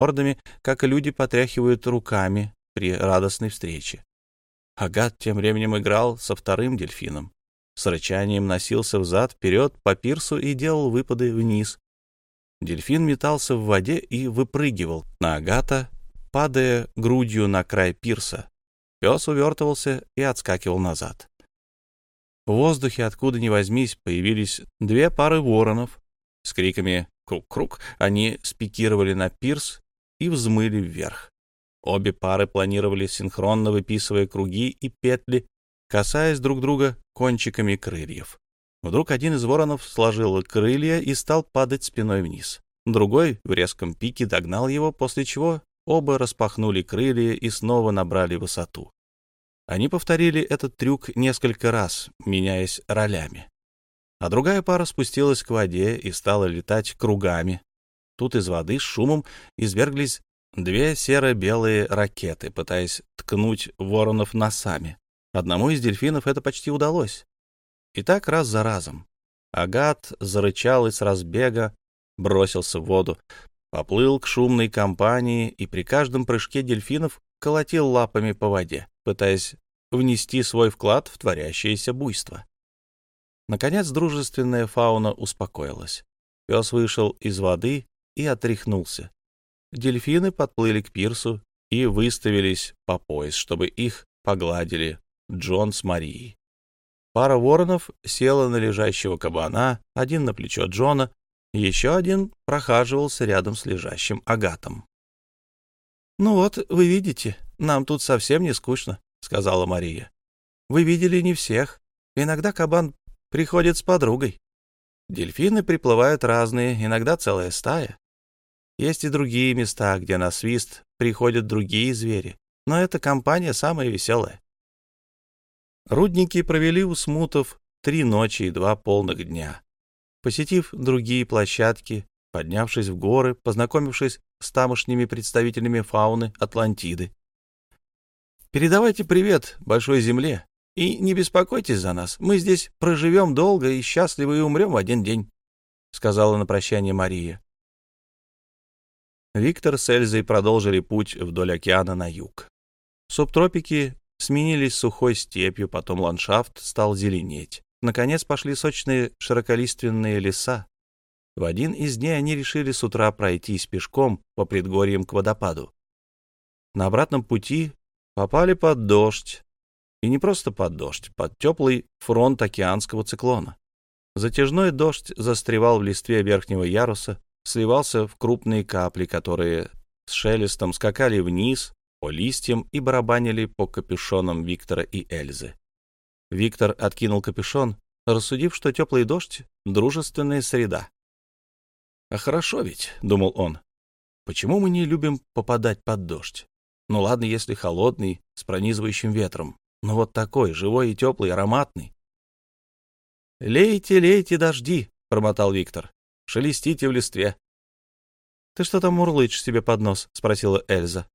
мордами, как люди потряхивают руками при радостной встрече. Агат тем временем играл со вторым дельфином. С рычанием носился взад-вперед по пирсу и делал выпады вниз. Дельфин метался в воде и выпрыгивал на Агата, падая грудью на край пирса. Пес увертывался и отскакивал назад. В воздухе, откуда ни возьмись, появились две пары воронов. С криками «Круг-круг» они спикировали на пирс и взмыли вверх. Обе пары планировали синхронно выписывая круги и петли, касаясь друг друга кончиками крыльев. Вдруг один из воронов сложил крылья и стал падать спиной вниз. Другой в резком пике догнал его, после чего оба распахнули крылья и снова набрали высоту. Они повторили этот трюк несколько раз, меняясь ролями. А другая пара спустилась к воде и стала летать кругами. Тут из воды с шумом изверглись две серо-белые ракеты, пытаясь ткнуть воронов носами. Одному из дельфинов это почти удалось. И так раз за разом. Агат зарычал и с разбега бросился в воду, поплыл к шумной компании и при каждом прыжке дельфинов колотил лапами по воде, пытаясь внести свой вклад в творящееся буйство. Наконец дружественная фауна успокоилась. Пес вышел из воды и отряхнулся. Дельфины подплыли к пирсу и выставились по пояс, чтобы их погладили Джон с Марией. Пара воронов села на лежащего кабана, один на плечо Джона, еще один прохаживался рядом с лежащим агатом. «Ну вот, вы видите, нам тут совсем не скучно», — сказала Мария. «Вы видели не всех. Иногда кабан приходит с подругой. Дельфины приплывают разные, иногда целая стая. Есть и другие места, где на свист приходят другие звери, но эта компания самая веселая. Рудники провели у смутов три ночи и два полных дня. Посетив другие площадки, поднявшись в горы, познакомившись с тамошними представителями фауны Атлантиды. «Передавайте привет Большой Земле и не беспокойтесь за нас. Мы здесь проживем долго и счастливо и умрем в один день», — сказала на прощание Мария. Виктор с Эльзой продолжили путь вдоль океана на юг. Субтропики сменились сухой степью, потом ландшафт стал зеленеть. Наконец пошли сочные широколиственные леса. В один из дней они решили с утра пройтись пешком по предгорьям к водопаду. На обратном пути попали под дождь. И не просто под дождь, под теплый фронт океанского циклона. Затяжной дождь застревал в листве верхнего яруса, сливался в крупные капли, которые с шелестом скакали вниз по листьям и барабанили по капюшонам Виктора и Эльзы. Виктор откинул капюшон, рассудив, что теплый дождь — дружественная среда. «А хорошо ведь», — думал он, — «почему мы не любим попадать под дождь? Ну ладно, если холодный, с пронизывающим ветром, но вот такой, живой и теплый, ароматный». «Лейте, лейте дожди», — промотал Виктор, — «шелестите в листве». «Ты что там мурлычешь себе под нос?» — спросила Эльза.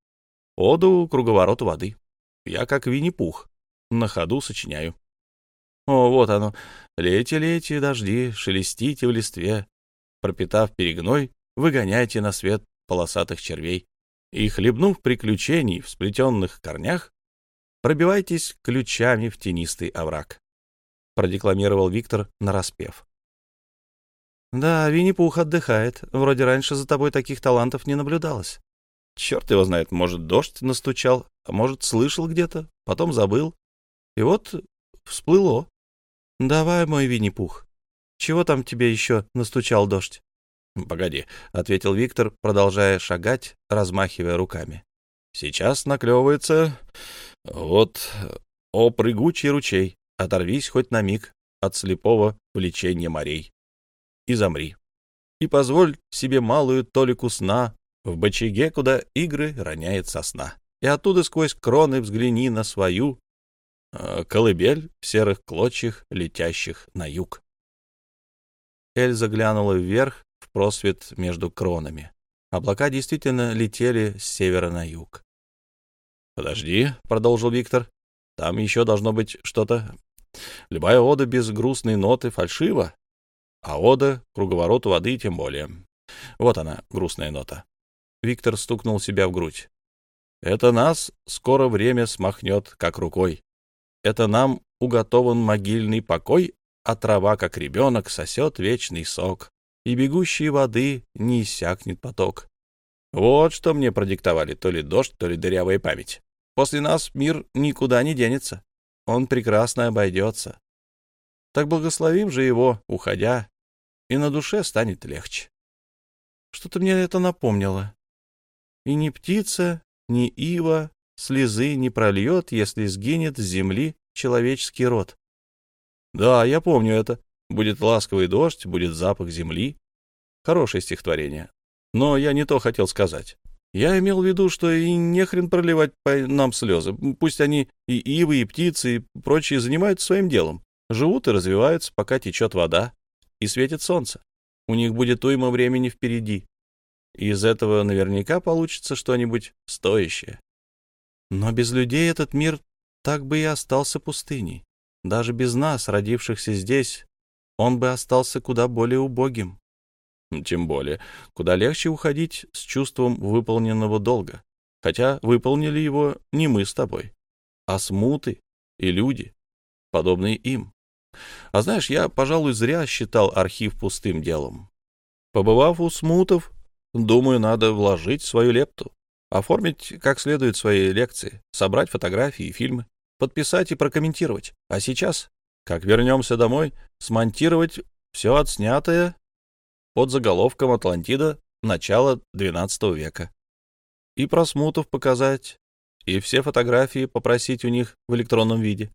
«Оду круговороту воды. Я как Винни-Пух. На ходу сочиняю». О, вот оно. Лейте, лейте, дожди, шелестите в листве. Пропитав перегной, выгоняйте на свет полосатых червей. И, хлебнув приключений в сплетенных корнях, пробивайтесь ключами в тенистый овраг. Продекламировал Виктор нараспев. Да, Винни-Пух отдыхает. Вроде раньше за тобой таких талантов не наблюдалось. Черт его знает, может, дождь настучал, а может, слышал где-то, потом забыл. И вот всплыло. — Давай, мой Винни-Пух. Чего там тебе еще настучал дождь? — Погоди, — ответил Виктор, продолжая шагать, размахивая руками. — Сейчас наклевывается... Вот... О, прыгучий ручей, оторвись хоть на миг от слепого влечения морей. И замри. И позволь себе малую толику сна в бочаге, куда игры роняет сосна. И оттуда сквозь кроны взгляни на свою Э, колыбель в серых клочьях, летящих на юг. Эльза глянула вверх, в просвет между кронами. Облака действительно летели с севера на юг. «Подожди», — продолжил Виктор, — «там еще должно быть что-то. Любая ода без грустной ноты фальшива, а ода — круговорот воды тем более. Вот она, грустная нота. Виктор стукнул себя в грудь. Это нас скоро время смахнет, как рукой. Это нам уготован могильный покой, а трава, как ребенок, сосет вечный сок, и бегущей воды не иссякнет поток. Вот что мне продиктовали то ли дождь, то ли дырявая память. После нас мир никуда не денется. Он прекрасно обойдется. Так благословим же его, уходя, и на душе станет легче. Что-то мне это напомнило. И ни птица, ни ива слезы не прольет, если сгинет с земли человеческий род. Да, я помню это. Будет ласковый дождь, будет запах земли. Хорошее стихотворение. Но я не то хотел сказать. Я имел в виду, что и не хрен проливать по нам слезы. Пусть они и ивы, и птицы, и прочие занимаются своим делом. Живут и развиваются, пока течет вода и светит солнце. У них будет уйма времени впереди. И из этого наверняка получится что-нибудь стоящее. Но без людей этот мир так бы и остался пустыней. Даже без нас, родившихся здесь, он бы остался куда более убогим. Тем более, куда легче уходить с чувством выполненного долга. Хотя выполнили его не мы с тобой, а смуты и люди, подобные им. А знаешь, я, пожалуй, зря считал архив пустым делом. Побывав у смутов, думаю, надо вложить свою лепту, оформить как следует свои лекции, собрать фотографии и фильмы, подписать и прокомментировать. А сейчас, как вернемся домой, смонтировать все отснятое под заголовком «Атлантида. Начало XII века». И просмутов показать, и все фотографии попросить у них в электронном виде.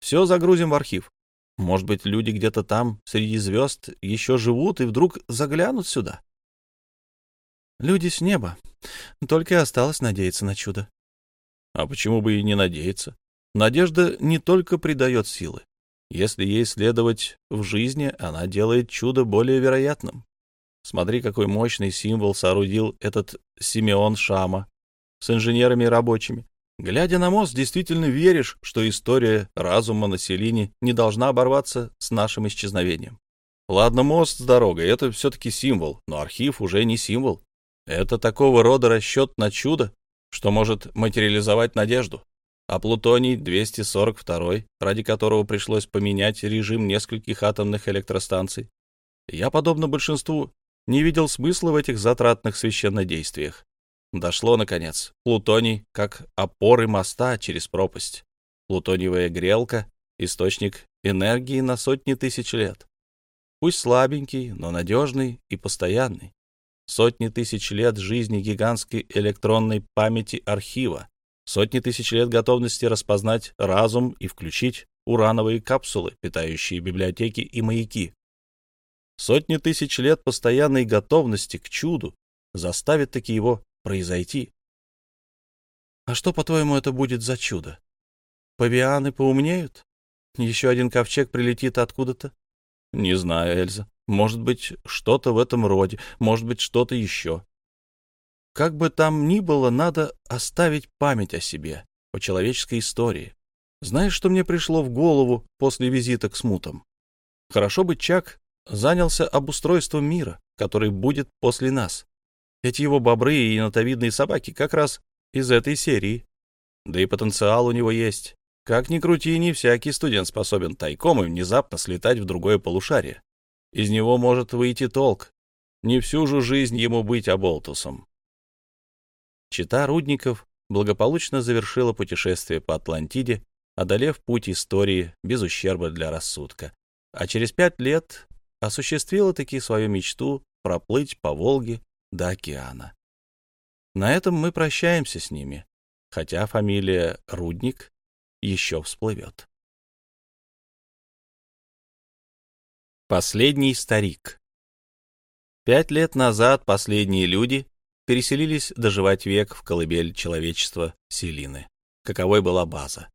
Все загрузим в архив. Может быть, люди где-то там, среди звезд, еще живут и вдруг заглянут сюда. Люди с неба. Только и осталось надеяться на чудо. А почему бы и не надеяться? Надежда не только придает силы. Если ей следовать в жизни, она делает чудо более вероятным. Смотри, какой мощный символ соорудил этот Симеон Шама с инженерами и рабочими. Глядя на мост, действительно веришь, что история разума на Селине не должна оборваться с нашим исчезновением. Ладно, мост с дорогой — это все-таки символ, но архив уже не символ. Это такого рода расчет на чудо, что может материализовать надежду. А Плутоний 242, ради которого пришлось поменять режим нескольких атомных электростанций, я, подобно большинству, не видел смысла в этих затратных священнодействиях. Дошло, наконец. Плутоний как опоры моста через пропасть. Плутониевая грелка — источник энергии на сотни тысяч лет. Пусть слабенький, но надежный и постоянный. Сотни тысяч лет жизни гигантской электронной памяти архива. Сотни тысяч лет готовности распознать разум и включить урановые капсулы, питающие библиотеки и маяки. Сотни тысяч лет постоянной готовности к чуду заставят таки его произойти. А что, по-твоему, это будет за чудо? Павианы поумнеют? Еще один ковчег прилетит откуда-то? Не знаю, Эльза. Может быть, что-то в этом роде, может быть, что-то еще. Как бы там ни было, надо оставить память о себе, о человеческой истории. Знаешь, что мне пришло в голову после визита к смутам? Хорошо бы Чак занялся обустройством мира, который будет после нас. Эти его бобры и енотовидные собаки как раз из этой серии. Да и потенциал у него есть. Как ни крути, не всякий студент способен тайком и внезапно слетать в другое полушарие. Из него может выйти толк. Не всю же жизнь ему быть оболтусом. Чита Рудников благополучно завершила путешествие по Атлантиде, одолев путь истории без ущерба для рассудка. А через пять лет осуществила таки свою мечту проплыть по Волге до океана. На этом мы прощаемся с ними, хотя фамилия Рудник еще всплывет. Последний старик Пять лет назад последние люди переселились доживать век в колыбель человечества Селины, каковой была база.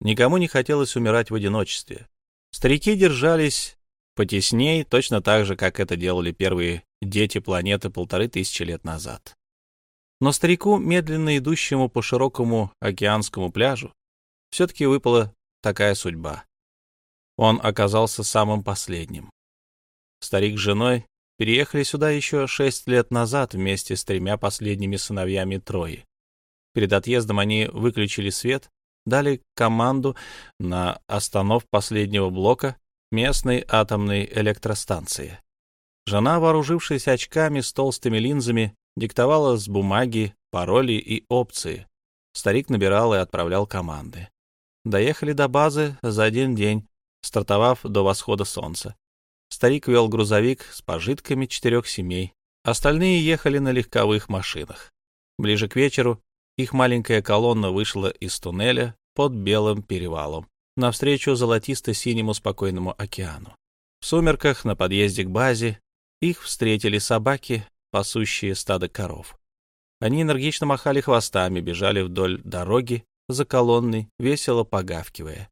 Никому не хотелось умирать в одиночестве. Старики держались потесней, точно так же, как это делали первые дети планеты полторы тысячи лет назад. Но старику, медленно идущему по широкому океанскому пляжу, все-таки выпала такая судьба. Он оказался самым последним. Старик с женой переехали сюда еще шесть лет назад вместе с тремя последними сыновьями Трои. Перед отъездом они выключили свет, дали команду на останов последнего блока местной атомной электростанции. Жена, вооружившись очками с толстыми линзами, диктовала с бумаги пароли и опции. Старик набирал и отправлял команды. Доехали до базы за один день, стартовав до восхода солнца. Старик вел грузовик с пожитками четырех семей. Остальные ехали на легковых машинах. Ближе к вечеру их маленькая колонна вышла из туннеля под белым перевалом навстречу золотисто-синему спокойному океану. В сумерках на подъезде к базе их встретили собаки, пасущие стадо коров. Они энергично махали хвостами, бежали вдоль дороги за колонной, весело погавкивая.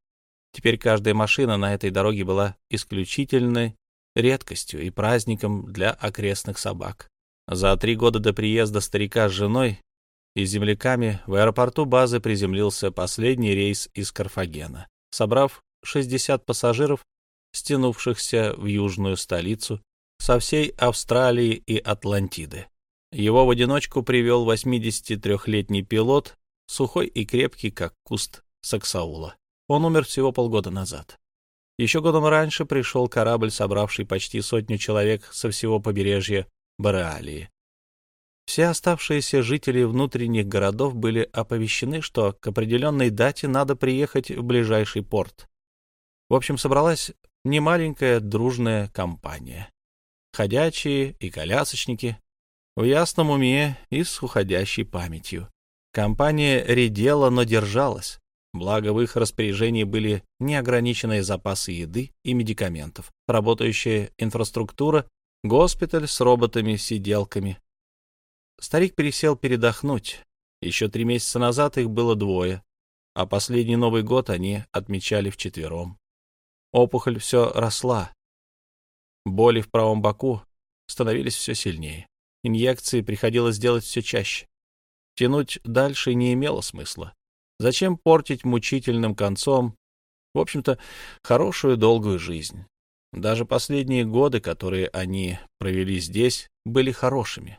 Теперь каждая машина на этой дороге была исключительной редкостью и праздником для окрестных собак. За три года до приезда старика с женой и земляками в аэропорту базы приземлился последний рейс из Карфагена, собрав 60 пассажиров, стянувшихся в южную столицу со всей Австралии и Атлантиды. Его в одиночку привел 83-летний пилот, сухой и крепкий, как куст саксаула. Он умер всего полгода назад. Еще годом раньше пришел корабль, собравший почти сотню человек со всего побережья Бореалии. Все оставшиеся жители внутренних городов были оповещены, что к определенной дате надо приехать в ближайший порт. В общем, собралась немаленькая дружная компания. Ходячие и колясочники, в ясном уме и с уходящей памятью. Компания редела, но держалась. Благо, в их распоряжении были неограниченные запасы еды и медикаментов, работающая инфраструктура, госпиталь с роботами-сиделками, Старик пересел передохнуть. Еще три месяца назад их было двое, а последний Новый год они отмечали вчетвером. Опухоль все росла. Боли в правом боку становились все сильнее. Инъекции приходилось делать все чаще. Тянуть дальше не имело смысла. Зачем портить мучительным концом, в общем-то, хорошую долгую жизнь? Даже последние годы, которые они провели здесь, были хорошими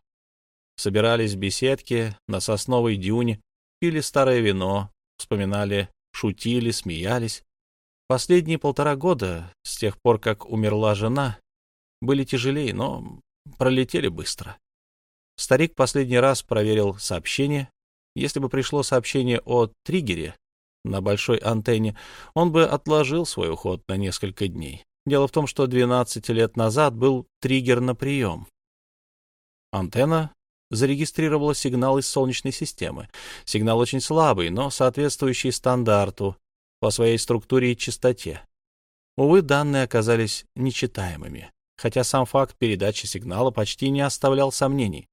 собирались в беседке на сосновой дюне, пили старое вино, вспоминали, шутили, смеялись. Последние полтора года, с тех пор, как умерла жена, были тяжелее, но пролетели быстро. Старик последний раз проверил сообщение. Если бы пришло сообщение о триггере на большой антенне, он бы отложил свой уход на несколько дней. Дело в том, что 12 лет назад был триггер на прием. Антенна зарегистрировала сигнал из Солнечной системы. Сигнал очень слабый, но соответствующий стандарту по своей структуре и частоте. Увы, данные оказались нечитаемыми, хотя сам факт передачи сигнала почти не оставлял сомнений.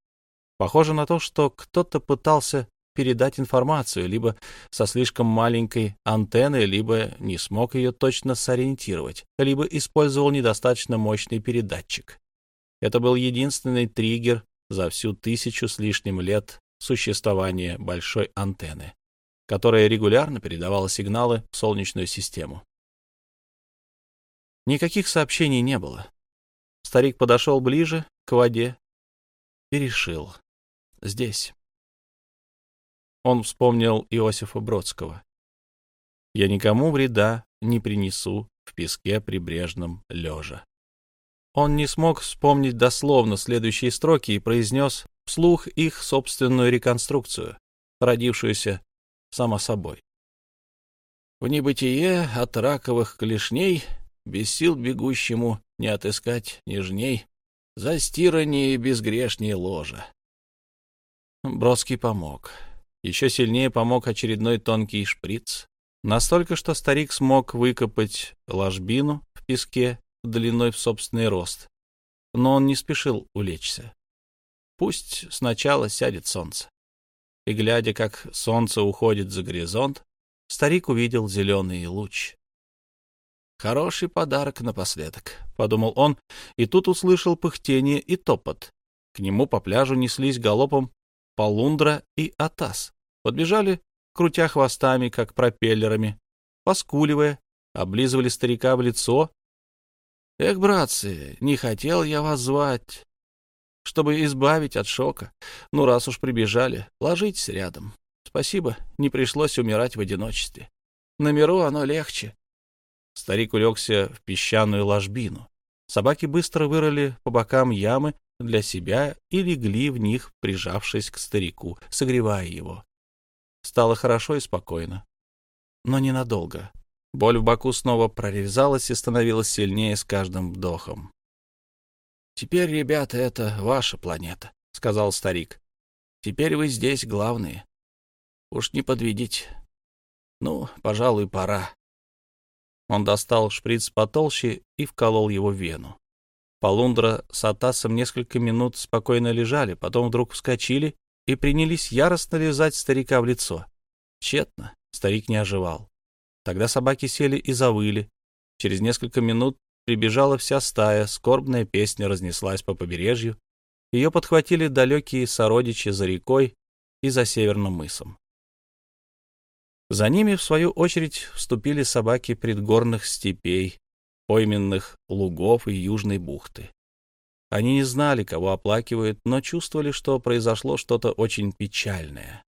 Похоже на то, что кто-то пытался передать информацию либо со слишком маленькой антенной, либо не смог ее точно сориентировать, либо использовал недостаточно мощный передатчик. Это был единственный триггер за всю тысячу с лишним лет существования большой антенны, которая регулярно передавала сигналы в Солнечную систему. Никаких сообщений не было. Старик подошел ближе к воде и решил. Здесь. Он вспомнил Иосифа Бродского. «Я никому вреда не принесу в песке прибрежном лежа». Он не смог вспомнить дословно следующие строки и произнес вслух их собственную реконструкцию, родившуюся само собой. В небытие от раковых клешней, без сил бегущему не отыскать нежней, застираннее безгрешнее ложа. Бродский помог. Еще сильнее помог очередной тонкий шприц. Настолько, что старик смог выкопать ложбину в песке длиной в собственный рост. Но он не спешил улечься. Пусть сначала сядет солнце. И, глядя, как солнце уходит за горизонт, старик увидел зеленый луч. «Хороший подарок напоследок», — подумал он, и тут услышал пыхтение и топот. К нему по пляжу неслись галопом Полундра и Атас. Подбежали, крутя хвостами, как пропеллерами, поскуливая, облизывали старика в лицо Эх, братцы, не хотел я вас звать, чтобы избавить от шока. Ну, раз уж прибежали, ложитесь рядом. Спасибо, не пришлось умирать в одиночестве. На миру оно легче. Старик улегся в песчаную ложбину. Собаки быстро вырыли по бокам ямы для себя и легли в них, прижавшись к старику, согревая его. Стало хорошо и спокойно. Но ненадолго. Боль в боку снова прорезалась и становилась сильнее с каждым вдохом. «Теперь, ребята, это ваша планета», — сказал старик. «Теперь вы здесь главные. Уж не подведите. Ну, пожалуй, пора». Он достал шприц потолще и вколол его в вену. Полундра с Атасом несколько минут спокойно лежали, потом вдруг вскочили и принялись яростно лизать старика в лицо. Тщетно, старик не оживал. Тогда собаки сели и завыли. Через несколько минут прибежала вся стая, скорбная песня разнеслась по побережью. Ее подхватили далекие сородичи за рекой и за северным мысом. За ними, в свою очередь, вступили собаки предгорных степей, пойменных лугов и южной бухты. Они не знали, кого оплакивают, но чувствовали, что произошло что-то очень печальное.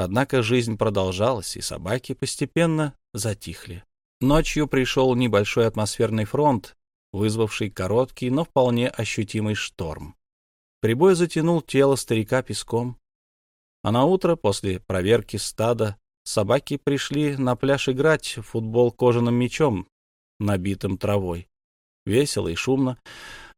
Однако жизнь продолжалась, и собаки постепенно затихли. Ночью пришел небольшой атмосферный фронт, вызвавший короткий, но вполне ощутимый шторм. Прибой затянул тело старика песком, а на утро после проверки стада собаки пришли на пляж играть в футбол кожаным мячом, набитым травой. Весело и шумно.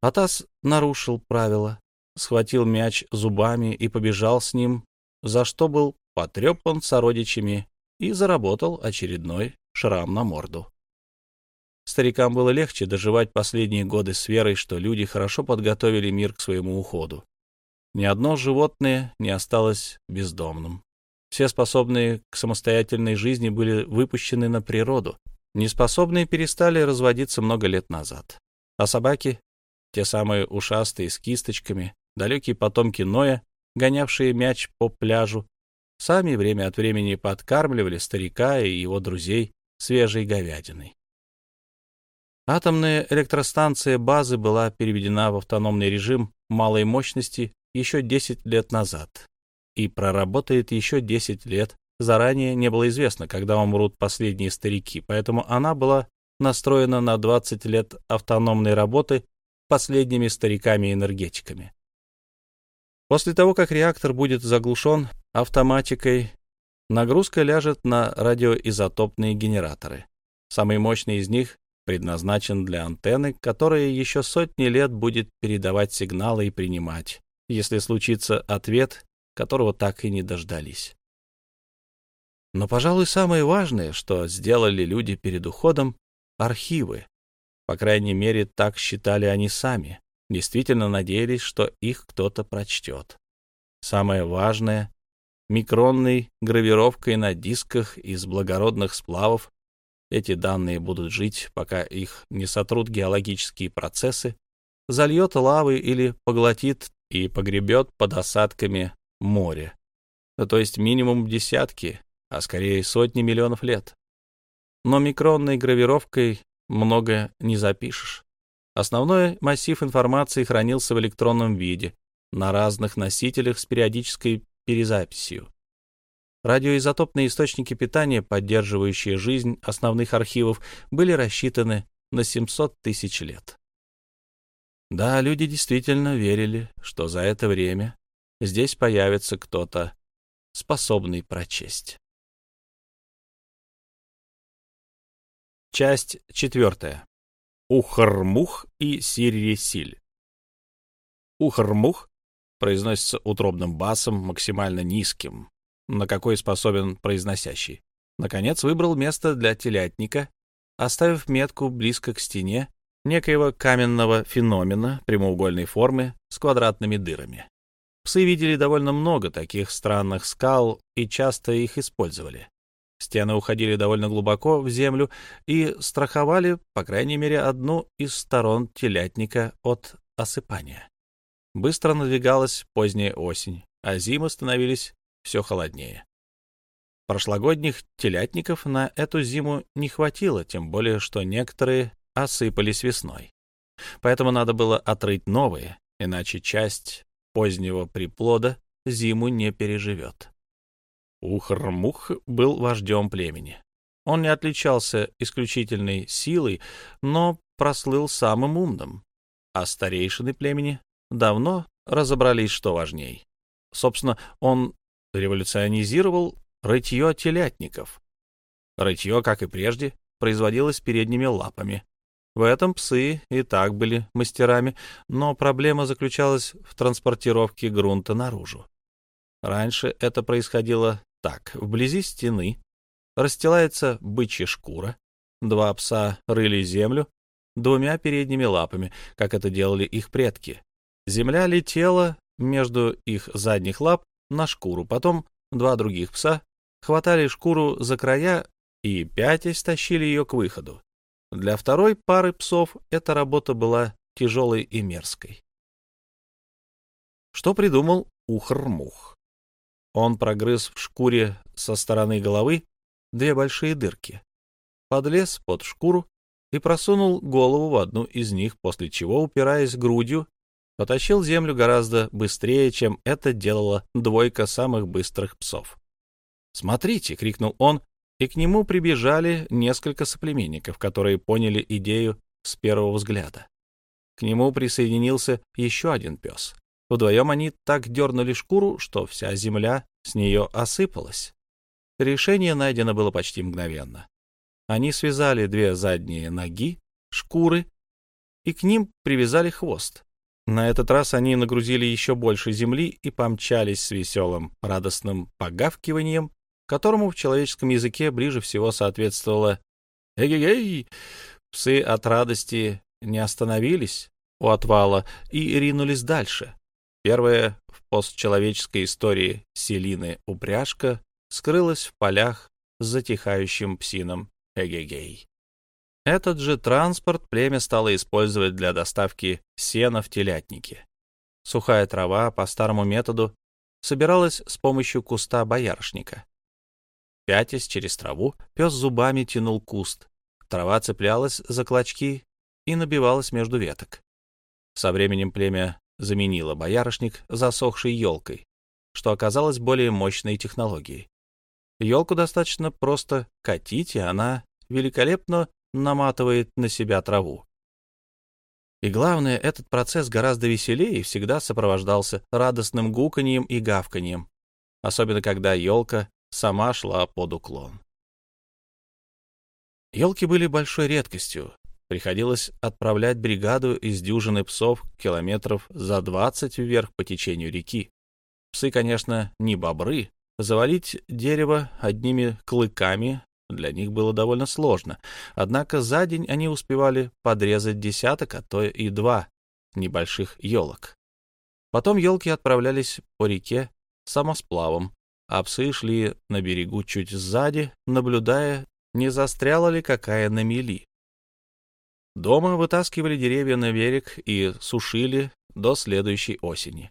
Атас нарушил правила, схватил мяч зубами и побежал с ним, за что был потрепан сородичами и заработал очередной шрам на морду. Старикам было легче доживать последние годы с верой, что люди хорошо подготовили мир к своему уходу. Ни одно животное не осталось бездомным. Все способные к самостоятельной жизни были выпущены на природу. Неспособные перестали разводиться много лет назад. А собаки, те самые ушастые с кисточками, далекие потомки Ноя, гонявшие мяч по пляжу, сами время от времени подкармливали старика и его друзей свежей говядиной. Атомная электростанция базы была переведена в автономный режим малой мощности еще 10 лет назад и проработает еще 10 лет. Заранее не было известно, когда умрут последние старики, поэтому она была настроена на 20 лет автономной работы последними стариками-энергетиками. После того, как реактор будет заглушен автоматикой, нагрузка ляжет на радиоизотопные генераторы. Самый мощный из них предназначен для антенны, которая еще сотни лет будет передавать сигналы и принимать, если случится ответ, которого так и не дождались. Но, пожалуй, самое важное, что сделали люди перед уходом — архивы. По крайней мере, так считали они сами действительно надеялись, что их кто-то прочтет. Самое важное — микронной гравировкой на дисках из благородных сплавов. Эти данные будут жить, пока их не сотрут геологические процессы, зальет лавы или поглотит и погребет под осадками море. То есть минимум десятки, а скорее сотни миллионов лет. Но микронной гравировкой много не запишешь. Основной массив информации хранился в электронном виде на разных носителях с периодической перезаписью. Радиоизотопные источники питания, поддерживающие жизнь основных архивов, были рассчитаны на 700 тысяч лет. Да, люди действительно верили, что за это время здесь появится кто-то, способный прочесть. Часть четвертая. Ухармух и Сиррисиль. Ухармух произносится утробным басом, максимально низким, на какой способен произносящий. Наконец выбрал место для телятника, оставив метку близко к стене некоего каменного феномена прямоугольной формы с квадратными дырами. Псы видели довольно много таких странных скал и часто их использовали. Стены уходили довольно глубоко в землю и страховали, по крайней мере, одну из сторон телятника от осыпания. Быстро надвигалась поздняя осень, а зимы становились все холоднее. Прошлогодних телятников на эту зиму не хватило, тем более, что некоторые осыпались весной. Поэтому надо было отрыть новые, иначе часть позднего приплода зиму не переживет. Ухр-Мух был вождем племени. Он не отличался исключительной силой, но прослыл самым умным, а старейшины племени давно разобрались, что важней. Собственно, он революционизировал рытье телятников. Рытье, как и прежде, производилось передними лапами. В этом псы и так были мастерами, но проблема заключалась в транспортировке грунта наружу. Раньше это происходило так. Вблизи стены расстилается бычья шкура, два пса рыли землю двумя передними лапами, как это делали их предки. Земля летела между их задних лап на шкуру, потом два других пса хватали шкуру за края и пятясь тащили ее к выходу. Для второй пары псов эта работа была тяжелой и мерзкой. Что придумал Ухр-Мух? Он прогрыз в шкуре со стороны головы две большие дырки, подлез под шкуру и просунул голову в одну из них, после чего, упираясь грудью, потащил землю гораздо быстрее, чем это делала двойка самых быстрых псов. «Смотрите!» — крикнул он, и к нему прибежали несколько соплеменников, которые поняли идею с первого взгляда. К нему присоединился еще один пес. Вдвоем они так дернули шкуру, что вся земля с нее осыпалась. Решение найдено было почти мгновенно. Они связали две задние ноги, шкуры, и к ним привязали хвост. На этот раз они нагрузили еще больше земли и помчались с веселым, радостным погавкиванием, которому в человеческом языке ближе всего соответствовало «Эгегей!». Псы от радости не остановились у отвала и ринулись дальше. Первая в постчеловеческой истории Селины упряжка скрылась в полях с затихающим псином Эгегей. Этот же транспорт племя стало использовать для доставки сена в телятнике. Сухая трава по старому методу собиралась с помощью куста боярышника. Пятясь через траву, пес зубами тянул куст. Трава цеплялась за клочки и набивалась между веток. Со временем племя заменила боярышник засохшей елкой, что оказалось более мощной технологией. Елку достаточно просто катить, и она великолепно наматывает на себя траву. И главное, этот процесс гораздо веселее и всегда сопровождался радостным гуканьем и гавканьем, особенно когда елка сама шла под уклон. Елки были большой редкостью, Приходилось отправлять бригаду из дюжины псов километров за двадцать вверх по течению реки. Псы, конечно, не бобры. Завалить дерево одними клыками для них было довольно сложно. Однако за день они успевали подрезать десяток, а то и два небольших елок. Потом елки отправлялись по реке самосплавом, а псы шли на берегу чуть сзади, наблюдая, не застряла ли какая на мели. Дома вытаскивали деревья на берег и сушили до следующей осени.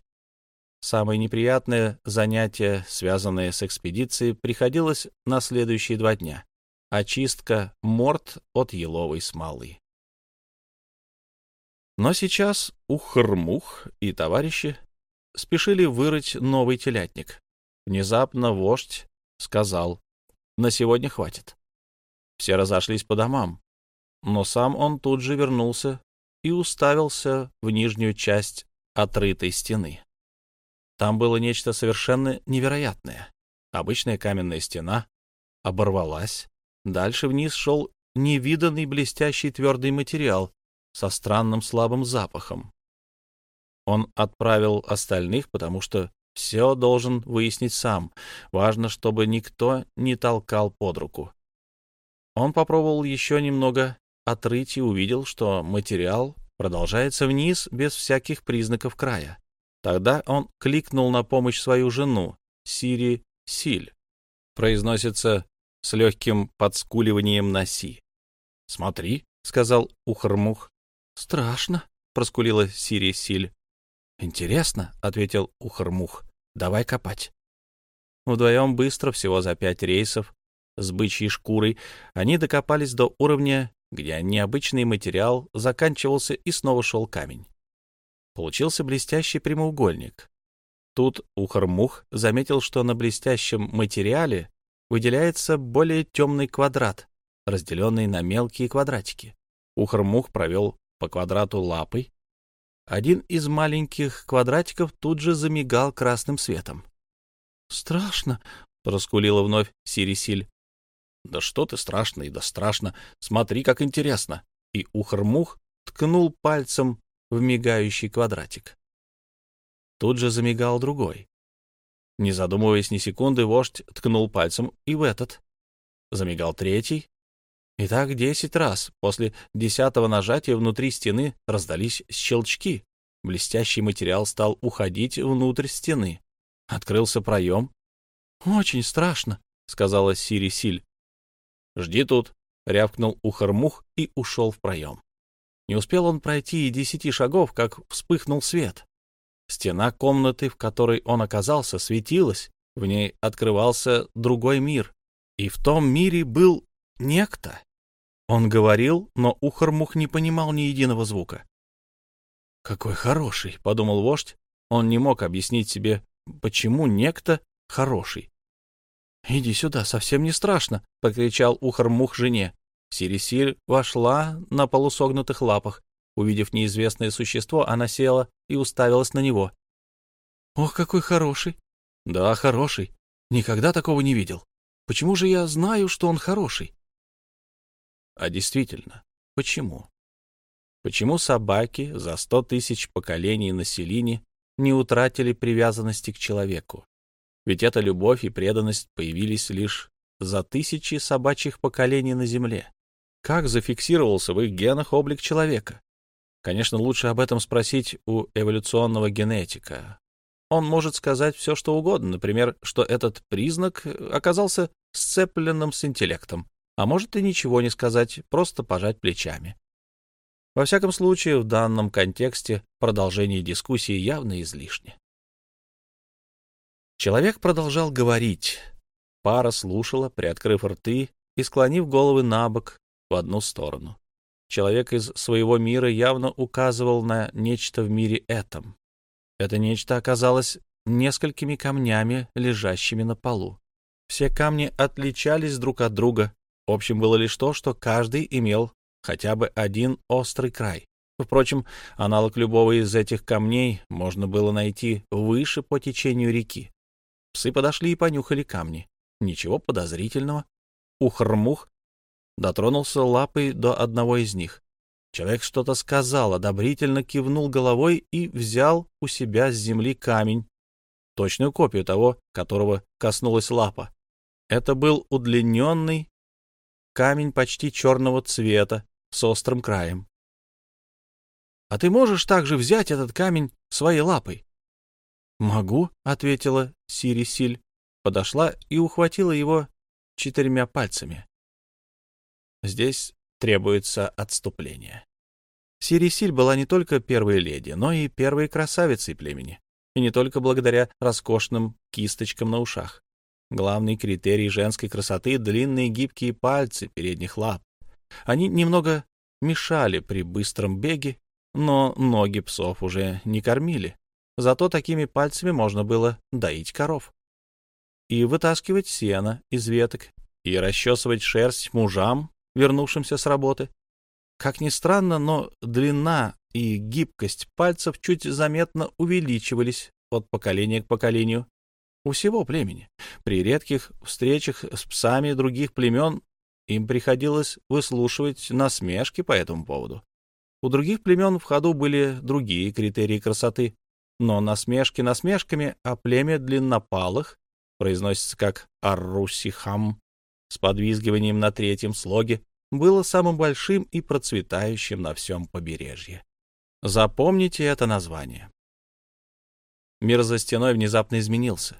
Самое неприятное занятие, связанное с экспедицией, приходилось на следующие два дня — очистка морд от еловой смолы. Но сейчас Ухрмух и товарищи спешили вырыть новый телятник. Внезапно вождь сказал, на сегодня хватит. Все разошлись по домам но сам он тут же вернулся и уставился в нижнюю часть отрытой стены. Там было нечто совершенно невероятное. Обычная каменная стена оборвалась. Дальше вниз шел невиданный блестящий твердый материал со странным слабым запахом. Он отправил остальных, потому что все должен выяснить сам. Важно, чтобы никто не толкал под руку. Он попробовал еще немного отрыть и увидел, что материал продолжается вниз без всяких признаков края. Тогда он кликнул на помощь свою жену, Сири Силь. Произносится с легким подскуливанием на «си». «Смотри», — сказал Ухармух. «Страшно», — проскулила Сири Силь. «Интересно», — ответил Ухармух. «Давай копать». Вдвоем быстро, всего за пять рейсов, с бычьей шкурой, они докопались до уровня где необычный материал заканчивался и снова шел камень. Получился блестящий прямоугольник. Тут Ухармух заметил, что на блестящем материале выделяется более темный квадрат, разделенный на мелкие квадратики. Ухармух провел по квадрату лапой. Один из маленьких квадратиков тут же замигал красным светом. «Страшно!» — проскулила вновь Сирисиль. «Да что ты страшный, да страшно! Смотри, как интересно!» И Ухармух ткнул пальцем в мигающий квадратик. Тут же замигал другой. Не задумываясь ни секунды, вождь ткнул пальцем и в этот. Замигал третий. И так десять раз. После десятого нажатия внутри стены раздались щелчки. Блестящий материал стал уходить внутрь стены. Открылся проем. «Очень страшно», — сказала Сири Силь. «Жди тут», — рявкнул Ухармух и ушел в проем. Не успел он пройти и десяти шагов, как вспыхнул свет. Стена комнаты, в которой он оказался, светилась, в ней открывался другой мир, и в том мире был некто. Он говорил, но Ухармух не понимал ни единого звука. «Какой хороший», — подумал вождь. Он не мог объяснить себе, почему некто хороший. «Иди сюда, совсем не страшно», — покричал Ухармух жене. Сирисиль вошла на полусогнутых лапах. Увидев неизвестное существо, она села и уставилась на него. «Ох, какой хороший!» «Да, хороший. Никогда такого не видел. Почему же я знаю, что он хороший?» А действительно, почему? Почему собаки за сто тысяч поколений на Селине не утратили привязанности к человеку? Ведь эта любовь и преданность появились лишь за тысячи собачьих поколений на Земле. Как зафиксировался в их генах облик человека? Конечно, лучше об этом спросить у эволюционного генетика. Он может сказать все, что угодно, например, что этот признак оказался сцепленным с интеллектом, а может и ничего не сказать, просто пожать плечами. Во всяком случае, в данном контексте продолжение дискуссии явно излишне. Человек продолжал говорить. Пара слушала, приоткрыв рты и склонив головы на бок, в одну сторону. Человек из своего мира явно указывал на нечто в мире этом. Это нечто оказалось несколькими камнями, лежащими на полу. Все камни отличались друг от друга. Общим было лишь то, что каждый имел хотя бы один острый край. Впрочем, аналог любого из этих камней можно было найти выше по течению реки. Псы подошли и понюхали камни. Ничего подозрительного. Ухрмух дотронулся лапой до одного из них. Человек что-то сказал, одобрительно кивнул головой и взял у себя с земли камень, точную копию того, которого коснулась лапа. Это был удлиненный камень почти черного цвета с острым краем. — А ты можешь также взять этот камень своей лапой? — Могу, — ответила Сири Силь, подошла и ухватила его четырьмя пальцами. Здесь требуется отступление. Сирисиль была не только первой леди, но и первой красавицей племени. И не только благодаря роскошным кисточкам на ушах. Главный критерий женской красоты — длинные гибкие пальцы передних лап. Они немного мешали при быстром беге, но ноги псов уже не кормили. Зато такими пальцами можно было доить коров. И вытаскивать сено из веток, и расчесывать шерсть мужам, вернувшимся с работы. Как ни странно, но длина и гибкость пальцев чуть заметно увеличивались от поколения к поколению у всего племени. При редких встречах с псами других племен им приходилось выслушивать насмешки по этому поводу. У других племен в ходу были другие критерии красоты, но насмешки насмешками, а племя длиннопалых произносится как «аррусихам», с подвизгиванием на третьем слоге, было самым большим и процветающим на всем побережье. Запомните это название. Мир за стеной внезапно изменился.